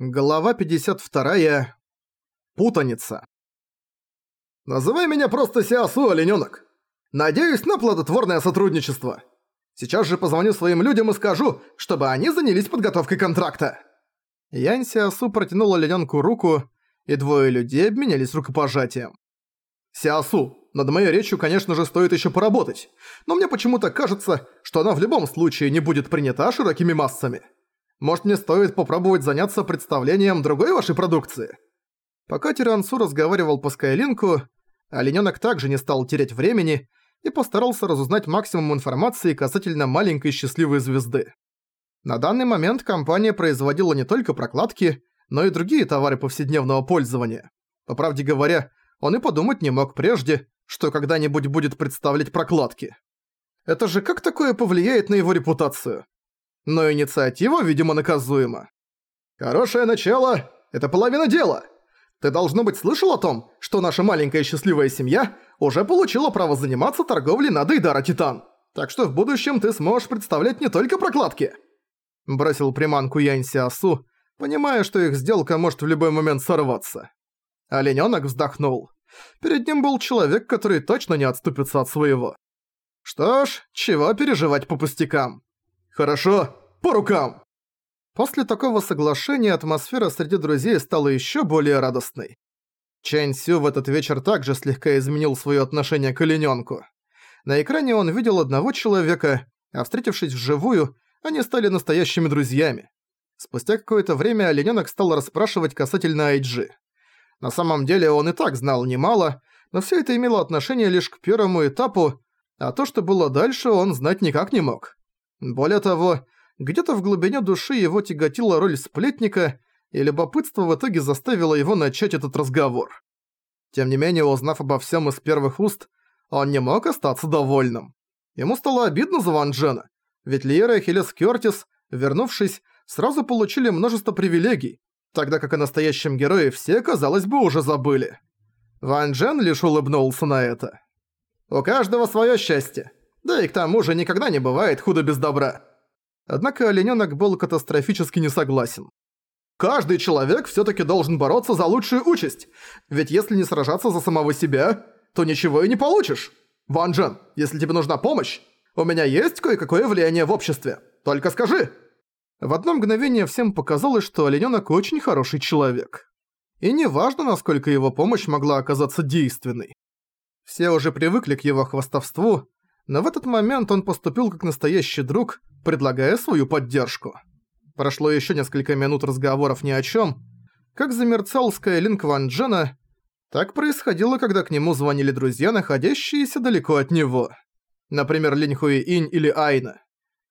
Глава 52. Путаница. «Называй меня просто Сиасу, оленёнок. Надеюсь на плодотворное сотрудничество. Сейчас же позвоню своим людям и скажу, чтобы они занялись подготовкой контракта». Янь Сиасу протянул оленёнку руку, и двое людей обменялись рукопожатием. «Сиасу, над моей речью, конечно же, стоит ещё поработать, но мне почему-то кажется, что она в любом случае не будет принята широкими массами». Может, мне стоит попробовать заняться представлением другой вашей продукции?» Пока Тирансу разговаривал по Скайлинку, оленёнок также не стал терять времени и постарался разузнать максимум информации касательно маленькой счастливой звезды. На данный момент компания производила не только прокладки, но и другие товары повседневного пользования. По правде говоря, он и подумать не мог прежде, что когда-нибудь будет представлять прокладки. Это же как такое повлияет на его репутацию? Но инициатива, видимо, наказуема. Хорошее начало – это половина дела. Ты, должно быть, слышал о том, что наша маленькая счастливая семья уже получила право заниматься торговлей на Дейдара Титан. Так что в будущем ты сможешь представлять не только прокладки. Бросил приманку Янь Сиасу, понимая, что их сделка может в любой момент сорваться. Оленёнок вздохнул. Перед ним был человек, который точно не отступится от своего. Что ж, чего переживать по пустякам. Хорошо, по рукам!» После такого соглашения атмосфера среди друзей стала еще более радостной. Чэнь Сю в этот вечер также слегка изменил свое отношение к оленёнку. На экране он видел одного человека, а встретившись вживую, они стали настоящими друзьями. Спустя какое-то время оленёнок стал расспрашивать касательно Айджи. На самом деле он и так знал немало, но всё это имело отношение лишь к первому этапу, а то, что было дальше, он знать никак не мог. Более того, где-то в глубине души его тяготила роль сплетника, и любопытство в итоге заставило его начать этот разговор. Тем не менее, узнав обо всем из первых уст, он не мог остаться довольным. Ему стало обидно за Ван Джена, ведь Лиера и Хелес Кёртис, вернувшись, сразу получили множество привилегий, тогда как о настоящем герое все, казалось бы, уже забыли. Ван Джен лишь улыбнулся на это. «У каждого своё счастье. Да и к тому же никогда не бывает худо без добра. Однако оленёнок был катастрофически не согласен. Каждый человек всё-таки должен бороться за лучшую участь, ведь если не сражаться за самого себя, то ничего и не получишь. Ван Джен, если тебе нужна помощь, у меня есть кое-какое влияние в обществе. Только скажи. В одно мгновение всем показалось, что оленёнок очень хороший человек. И неважно, насколько его помощь могла оказаться действенной. Все уже привыкли к его хвастовству, но в этот момент он поступил как настоящий друг, предлагая свою поддержку. Прошло еще несколько минут разговоров ни о чем, как замерцал Скайлинк Ван Джена, так происходило, когда к нему звонили друзья, находящиеся далеко от него. Например, Линь Хуи Инь или Айна.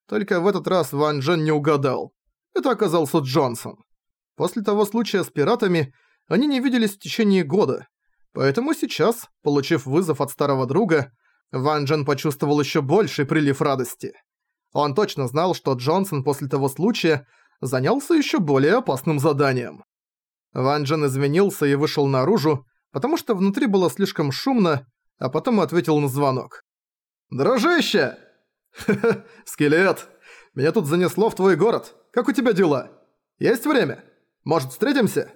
Только в этот раз Ван Джен не угадал. Это оказался Джонсон. После того случая с пиратами они не виделись в течение года, поэтому сейчас, получив вызов от старого друга, Ван Джен почувствовал еще больший прилив радости. Он точно знал, что Джонсон после того случая занялся еще более опасным заданием. Ван Джен извинился и вышел наружу, потому что внутри было слишком шумно, а потом ответил на звонок. «Дружище!» «Ха-ха, скелет! Меня тут занесло в твой город. Как у тебя дела? Есть время? Может, встретимся?»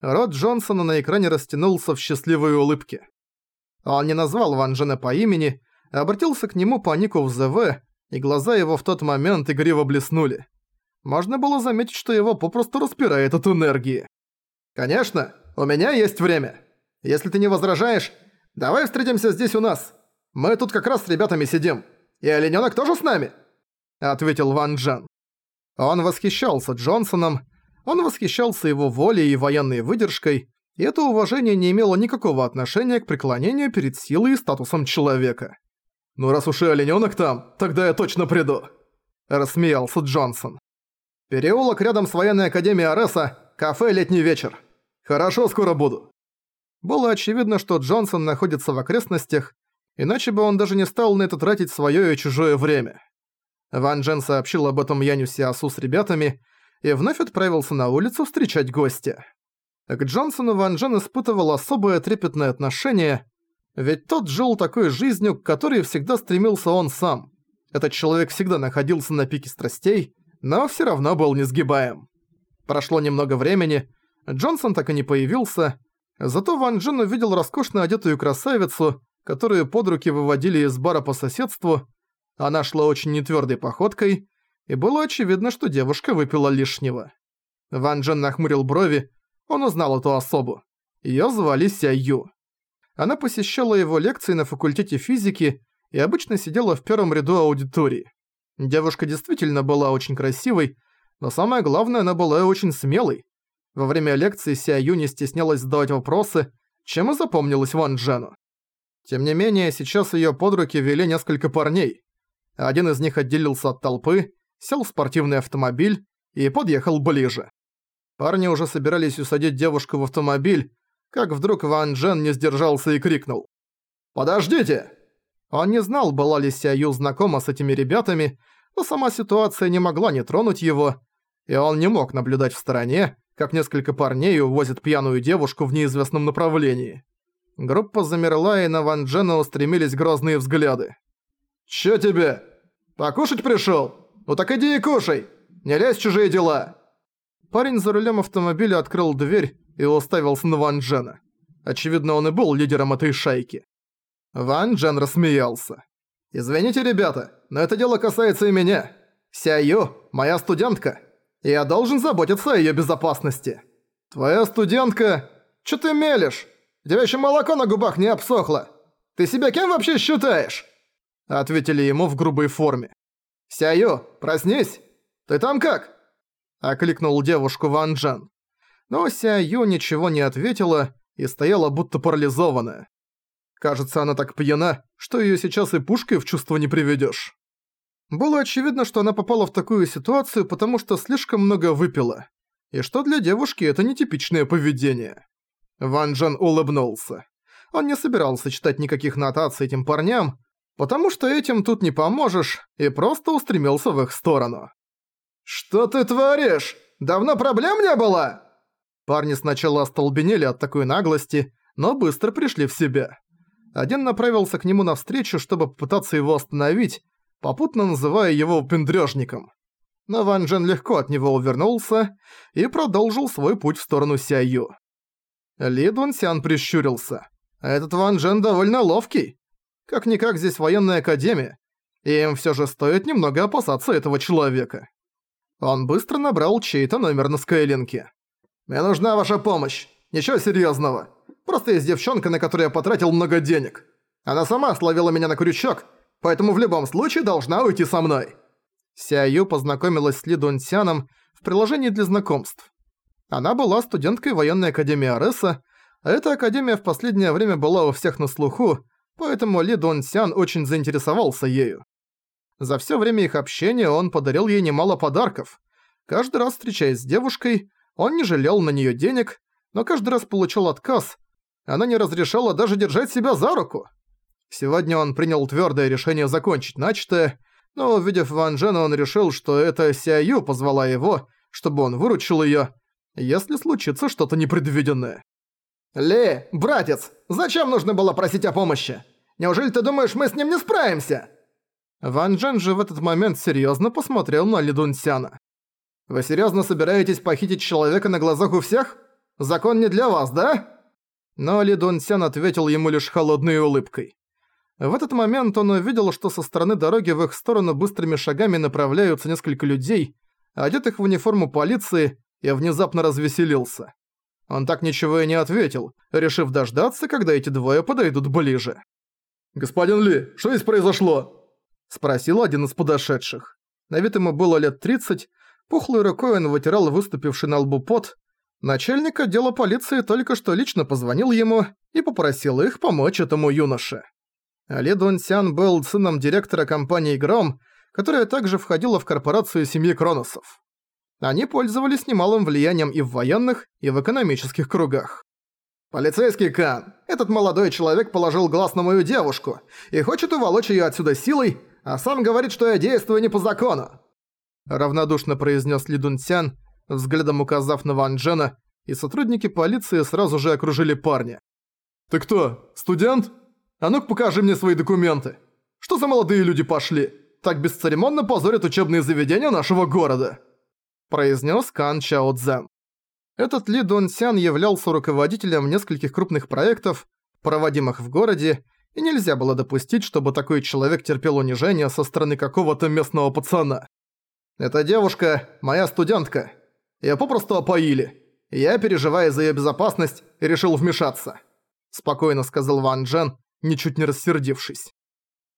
Рот Джонсона на экране растянулся в счастливой улыбке. Он не назвал Ван Джена по имени, а обратился к нему по нику в ЗВ, и глаза его в тот момент игриво блеснули. Можно было заметить, что его попросту распирает от энергии. «Конечно, у меня есть время. Если ты не возражаешь, давай встретимся здесь у нас. Мы тут как раз с ребятами сидим. И оленёнок тоже с нами?» Ответил Ван Джен. Он восхищался Джонсоном, он восхищался его волей и военной выдержкой, это уважение не имело никакого отношения к преклонению перед силой и статусом человека. «Ну раз уж и оленёнок там, тогда я точно приду!» – рассмеялся Джонсон. «Переулок рядом с военной академией Ареса, кафе «Летний вечер». Хорошо, скоро буду». Было очевидно, что Джонсон находится в окрестностях, иначе бы он даже не стал на это тратить своё и чужое время. Ван Джен сообщил об этом Яню Сиасу с ребятами и вновь отправился на улицу встречать гостя. К Джонсону Ван Джен испытывал особое трепетное отношение, ведь тот жил такой жизнью, к которой всегда стремился он сам. Этот человек всегда находился на пике страстей, но все равно был несгибаем. Прошло немного времени, Джонсон так и не появился, зато Ван Джен увидел роскошно одетую красавицу, которую под руки выводили из бара по соседству. Она шла очень нетвёрдой походкой, и было очевидно, что девушка выпила лишнего. Ван Джен нахмурил брови, он узнал эту особу. Её звали Ся Ю. Она посещала его лекции на факультете физики и обычно сидела в первом ряду аудитории. Девушка действительно была очень красивой, но самое главное, она была очень смелой. Во время лекции Ся Ю не стеснялась задавать вопросы, чем и запомнилась Ван Джену. Тем не менее, сейчас её под руки вели несколько парней. Один из них отделился от толпы, сел в спортивный автомобиль и подъехал ближе. Парни уже собирались усадить девушку в автомобиль, как вдруг Ван Джен не сдержался и крикнул. «Подождите!» Он не знал, была ли Ся Ю знакома с этими ребятами, но сама ситуация не могла не тронуть его, и он не мог наблюдать в стороне, как несколько парней увозят пьяную девушку в неизвестном направлении. Группа замерла, и на Ван Джена устремились грозные взгляды. «Чё тебе? Покушать пришёл? Ну так иди и кушай! Не лезь в чужие дела!» Парень за рулем автомобиля открыл дверь и уставился на Ван Джена. Очевидно, он и был лидером этой шайки. Ван Джен рассмеялся. «Извините, ребята, но это дело касается и меня. Ся Ю – моя студентка. Я должен заботиться о её безопасности. Твоя студентка? Чё ты мелешь? У тебя ещё молоко на губах не обсохло. Ты себя кем вообще считаешь?» Ответили ему в грубой форме. «Ся Ю, проснись! Ты там как?» Окликнул девушку Ван Джен. Но Ся Ю ничего не ответила и стояла будто парализованная. Кажется, она так пьяна, что её сейчас и пушкой в чувство не приведёшь. Было очевидно, что она попала в такую ситуацию, потому что слишком много выпила. И что для девушки это нетипичное поведение. Ван Джен улыбнулся. Он не собирался читать никаких нотаций этим парням, потому что этим тут не поможешь, и просто устремился в их сторону. «Что ты творишь? Давно проблем не было?» Парни сначала остолбенели от такой наглости, но быстро пришли в себя. Один направился к нему навстречу, чтобы попытаться его остановить, попутно называя его пендрёжником. Но Ван Джен легко от него увернулся и продолжил свой путь в сторону Сяю. Ли Дун Сян прищурился. «Этот Ван Джен довольно ловкий. Как-никак здесь военная академия, и им всё же стоит немного опасаться этого человека». Он быстро набрал чей-то номер на Скайлинке. «Мне нужна ваша помощь. Ничего серьёзного. Просто есть девчонка, на которую я потратил много денег. Она сама словила меня на крючок, поэтому в любом случае должна уйти со мной». Ся Ю познакомилась с Ли Дун Сяном в приложении для знакомств. Она была студенткой военной академии Ареса, а эта академия в последнее время была у всех на слуху, поэтому Ли Дун Сян очень заинтересовался ею. За всё время их общения он подарил ей немало подарков. Каждый раз встречаясь с девушкой, он не жалел на неё денег, но каждый раз получал отказ. Она не разрешала даже держать себя за руку. Сегодня он принял твёрдое решение закончить начатое, но увидев Ван Джена, он решил, что это Ся Ю позвала его, чтобы он выручил её, если случится что-то непредвиденное. «Ли, братец, зачем нужно было просить о помощи? Неужели ты думаешь, мы с ним не справимся?» Ван Джен же в этот момент серьёзно посмотрел на Ли Дун Сяна. «Вы серьёзно собираетесь похитить человека на глазах у всех? Закон не для вас, да?» Но Ли Дун Сян ответил ему лишь холодной улыбкой. В этот момент он увидел, что со стороны дороги в их сторону быстрыми шагами направляются несколько людей, одетых в униформу полиции, и внезапно развеселился. Он так ничего и не ответил, решив дождаться, когда эти двое подойдут ближе. «Господин Ли, что здесь произошло?» – спросил один из подошедших. На вид ему было лет 30, пухлой рукой он вытирал выступивший на лбу пот. Начальник отдела полиции только что лично позвонил ему и попросил их помочь этому юноше. Ли Дун Сян был сыном директора компании «Гром», которая также входила в корпорацию семьи Кроносов. Они пользовались немалым влиянием и в военных, и в экономических кругах. «Полицейский Кан, этот молодой человек положил глаз на мою девушку и хочет уволочь её отсюда силой, а сам говорит, что я действую не по закону!» Равнодушно произнес Ли Дун Сян, взглядом указав на Ван Джена, и сотрудники полиции сразу же окружили парня. «Ты кто, студент?» А ну-ка покажи мне свои документы. Что за молодые люди пошли? Так бесцеремонно позорят учебные заведения нашего города. – произнес Кан Чао Цзэн. Этот Ли Сян являлся руководителем нескольких крупных проектов, проводимых в городе, и нельзя было допустить, чтобы такой человек терпел унижение со стороны какого-то местного пацана. «Эта девушка – моя студентка. Её попросту опоили. Я, переживая за её безопасность, решил вмешаться», – спокойно сказал Ван Джен, ничуть не рассердившись.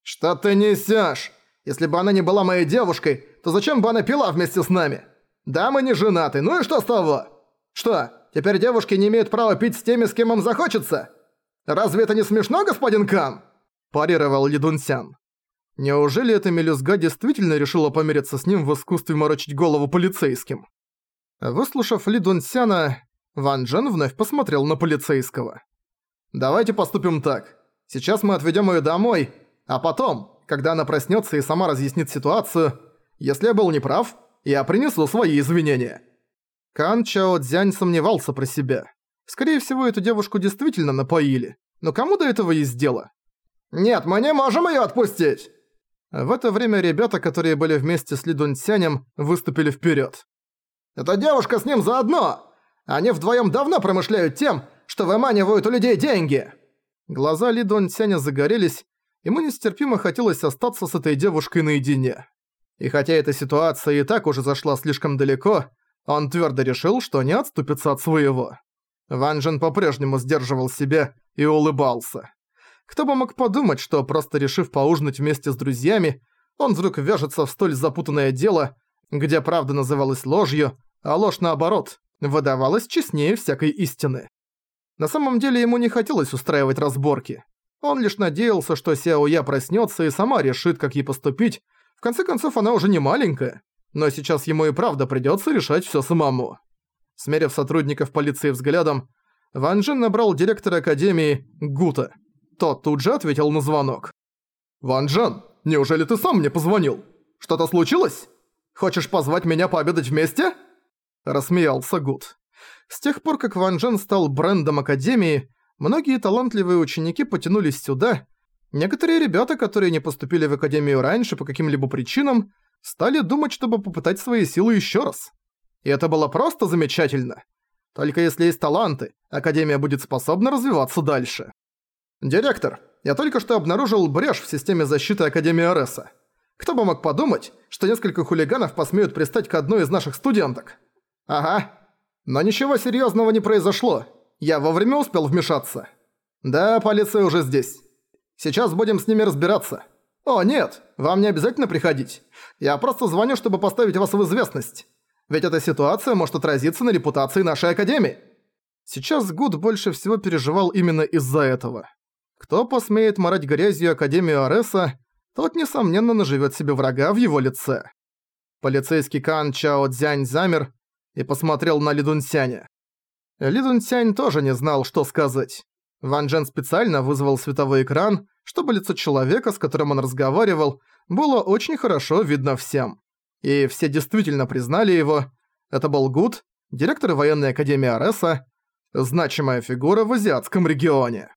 «Что ты несёшь? Если бы она не была моей девушкой, то зачем бы она пила вместе с нами? Да, мы не женаты, ну и что с того? Что, теперь девушки не имеют права пить с теми, с кем им захочется? Разве это не смешно, господин Кан?» – парировал Ли Дунсян. Неужели эта мелюзга действительно решила помириться с ним в искусстве морочить голову полицейским? Выслушав Ли Дунсяна, Ван Джен вновь посмотрел на полицейского. «Давайте поступим так. Сейчас мы отведем ее домой, а потом, когда она проснется и сама разъяснит ситуацию, если я был неправ, я принесу свои извинения». Кан Чао Цзянь сомневался про себя. Скорее всего, эту девушку действительно напоили. Но кому до этого есть дело? «Нет, мы не можем её отпустить!» В это время ребята, которые были вместе с Ли Дунсянем, выступили вперед. «Эта девушка с ним заодно! Они вдвоем давно промышляют тем, что выманивают у людей деньги!» Глаза Ли Дунсяня загорелись, ему нестерпимо хотелось остаться с этой девушкой наедине. И хотя эта ситуация и так уже зашла слишком далеко, он твердо решил, что не отступится от своего. Ван Джен по-прежнему сдерживал себя и улыбался. Кто бы мог подумать, что просто решив поужинать вместе с друзьями, он вдруг вяжется в столь запутанное дело, где правда называлась ложью, а ложь наоборот, выдавалась честнее всякой истины. На самом деле ему не хотелось устраивать разборки. Он лишь надеялся, что Сяо Я проснется и сама решит, как ей поступить. В конце концов, она уже не маленькая. Но сейчас ему и правда придется решать все самому. Смерив сотрудников полиции взглядом, Ван Джен набрал директора академии Гута – тот тут же ответил на звонок. «Ван Джан, неужели ты сам мне позвонил? Что-то случилось? Хочешь позвать меня пообедать вместе?» Рассмеялся Гуд. С тех пор, как Ван Джен стал брендом Академии, многие талантливые ученики потянулись сюда. Некоторые ребята, которые не поступили в Академию раньше по каким-либо причинам, стали думать, чтобы попытать свои силы еще раз. И это было просто замечательно. Только если есть таланты, Академия будет способна развиваться дальше. «Директор, я только что обнаружил брешь в системе защиты Академии Ареса. Кто бы мог подумать, что несколько хулиганов посмеют пристать к одной из наших студенток?» «Ага. Но ничего серьезного не произошло. Я вовремя успел вмешаться. Да, полиция уже здесь. Сейчас будем с ними разбираться. О, нет, вам не обязательно приходить. Я просто звоню, чтобы поставить вас в известность. Ведь эта ситуация может отразиться на репутации нашей Академии». Сейчас Гуд больше всего переживал именно из-за этого. Кто посмеет морать грязью Академию Ареса, тот, несомненно, наживет себе врага в его лице. Полицейский Кан Чао Цзянь замер и посмотрел на Лидунсяня. Лидунсянь тоже не знал, что сказать. Ван Джен специально вызвал световой экран, чтобы лицо человека, с которым он разговаривал, было очень хорошо видно всем. И все действительно признали его. Это был Гуд, директор военной академии Ареса, значимая фигура в азиатском регионе.